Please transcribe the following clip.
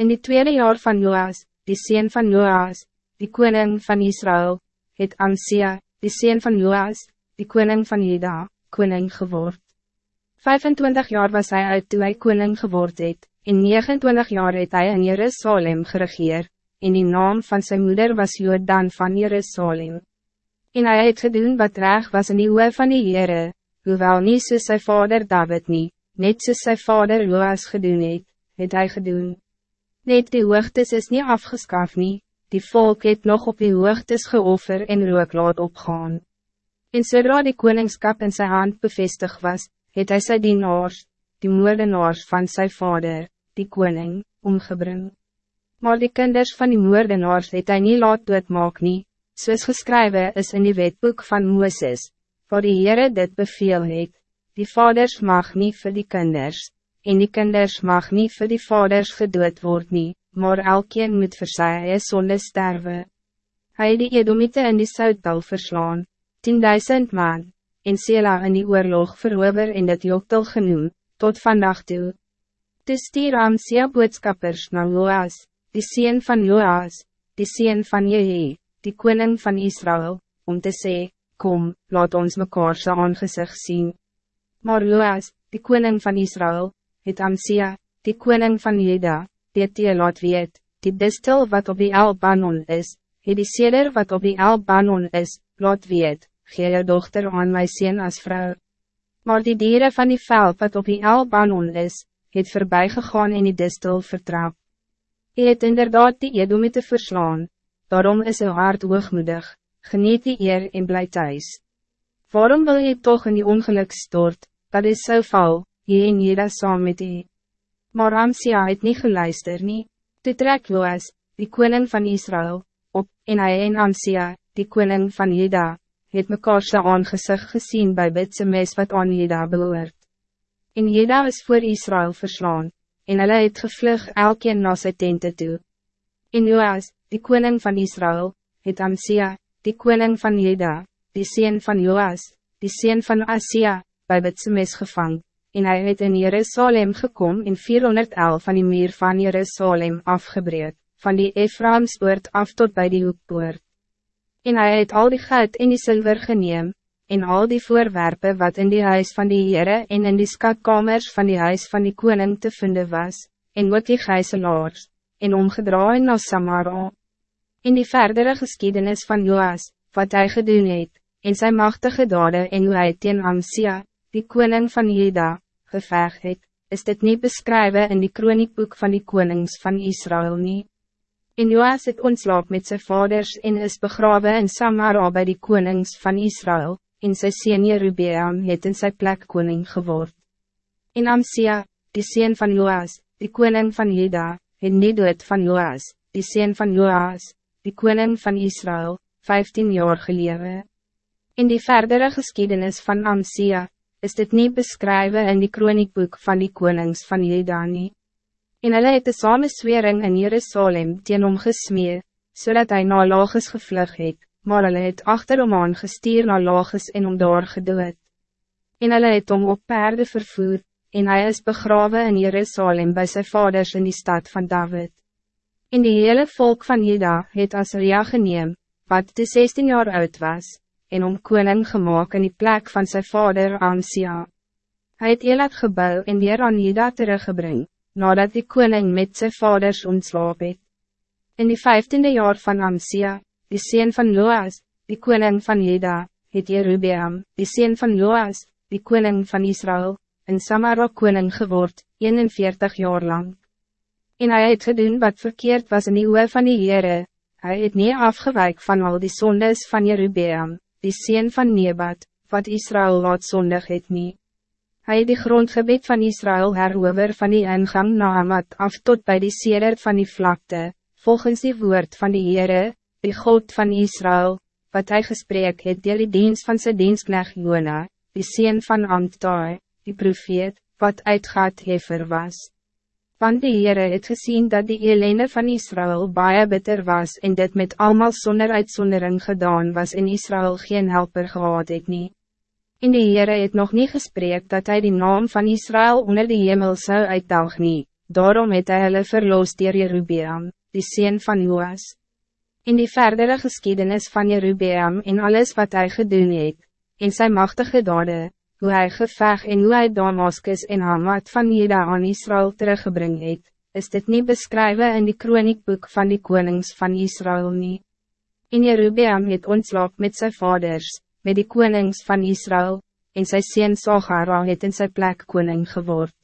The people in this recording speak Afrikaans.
In die tweede jaar van Joas, die sien van Joas, die koning van Israël, het Amsia, die sien van Joas, die koning van Juda, koning geword. 25 jaar was hij uit toen hij koning geword het, in 29 jaar het hij in Jerusalem geregeer, en die naam van zijn moeder was Jordan van Jerusalem. En hij het gedoen wat reg was in die oe van die Heere, hoewel niet soos sy vader David nie, net soos sy vader Joas gedoen het, het hy gedoen. Net die hoogtes is niet afgeskaf nie, die volk het nog op die hoogtes geoffer en rook laat opgaan. En zodra die koningskap in zijn hand bevestigd was, het hij sy dienaars, die moordenaars van zijn vader, die koning, omgebring. Maar die kinders van die moordenaars het hij niet laat doodmaak nie, soos geskrywe is in die wetboek van Mooses, waar die Heere dit beveel het, die vaders mag niet voor die kinders, en die kinders mag niet voor die vaders gedood word nie, maar elkeen moet vir sy eie sonde sterwe. Hy het die Edomite in die Soutdal verslaan, 10.000 man, en Sela in die oorlog verover en dit Joktel genoem, tot vandaag toe. Toe stier Amsia boodskappers na Joas, die sien van Joas, die sien van Jehe, die koning van Israël, om te sê, kom, laat ons mekaar sy aangezicht zien. Maar Joas, die koning van Israël, het Amsia, die koning van Juda, dit je laat weet, die distel wat op die Albanon is, het die seder wat op die Albanon is, laat weet, gee je dochter aan my sien als vrouw. Maar die dieren van die vel wat op die Albanon is, het voorbij gegaan in die distel vertrap. Hij het inderdaad die Edomite verslaan, daarom is hij hart hoogmoedig, geniet die eer en bly thuis. Waarom wil je toch in die ongeluk stort, dat is zo so val, je en dat saam met die? Maar Amsia het niet geluister nie. Toe trek Joas, die koning van Israël, op, en hy en Amsia, die koning van Juda, het mekaar sy aangezicht gezien bij bitse mes wat aan Juda behoort. En Juda is voor Israël verslaan, en hulle het gevlug elkeen na sy tente toe. En Joas, die koning van Israël, het Amsia, die koning van Juda, die sien van Joas, die sien van Asia, bij bitse mes gevangen en hij het in Jerusalem gekom in 411 van die meer van Jerusalem afgebreid, van die Ephraimspoort af tot bij die hoekpoort. En hij het al die geld in die zilver geneem, en al die voorwerpen wat in die huis van die Heere en in die skatkamers van die huis van die koning te vinden was, en ook die gijzelaars, en omgedraai na Samara. In die verdere geschiedenis van Joas, wat hij gedoen het, en zijn machtige dade en hoe hy teen Amsia, die koning van Juda, geveg het, is dit niet beschrijven in die kroniekboek van die konings van Israël nie. En Joas het ontslaap met zijn vaders en is begraven in Samara bij die konings van Israël, en sy sien Jerubeam het in sy plek koning geword. En Amsia, die sien van Joas, die koning van Juda, het nie dood van Joas, die sien van Joas, die koning van Israël, 15 jaar gelewe. In die verdere geschiedenis van Amsia, is dit niet beschrijven in die kroniekboek van die konings van Jedani. En hulle het de samenswering in Jerusalem teen hom gesmee, zodat hij na Lagos gevlug het, maar hulle het achter hom aan gestuur na Lagos en om daar gedood. En hulle het hom op paarden vervoer, en hij is begraven in Jerusalem bij zijn vaders in die stad van David. In die hele volk van Jeda het Asria geneem, wat de 16 jaar oud was, en om koning gemaakt in die plek van zijn vader Amsia. Hij het Elat gebouw en weer aan Juda teruggebring, nadat die koning met zijn vaders ontslaap het. In die vijftiende jaar van Amsia, die sien van Loas, die koning van Juda, het Jerubeam, die sien van Loas, die koning van Israël, in Samara koning geword, 41 jaar lang. En hij het gedoen wat verkeerd was in die oe van die Heere, hij het niet afgewijk van al die zondes van Jerubeam, die sien van Nebat, wat Israël laat zondig het nie. Hy het die grondgebied van Israël herover van die ingang na Amat af tot bij die seder van die vlakte, volgens die woord van die Heere, die God van Israël, wat hij gesprek het dier die dienst van sy dienstknecht Jona, die sien van Amtai, die profeet, wat uitgaat hefer was want die Heere het gezien dat die ellende van Israël baie bitter was en dit met almal zonder uitsondering gedaan was en Israël geen helper gehad het nie. En die Heere het nog niet gesprek dat hij die naam van Israël onder die hemel zou uitdag nie, daarom het hy hulle verloos dier Jerubeam, die sien van Joas. In die verdere geschiedenis van Jerubeam en alles wat hij gedoen het, in zijn machtige dade, hoe hij geveg en hoe hy Damascus en Hamad van Jeda aan Israël teruggebring het, is dit niet beschrijven in die kroniekboek van die konings van Israël niet. In Jerubeam het ontslaap met zijn vaders, met die konings van Israël, en sy sien Sagara het in sy plek koning geword.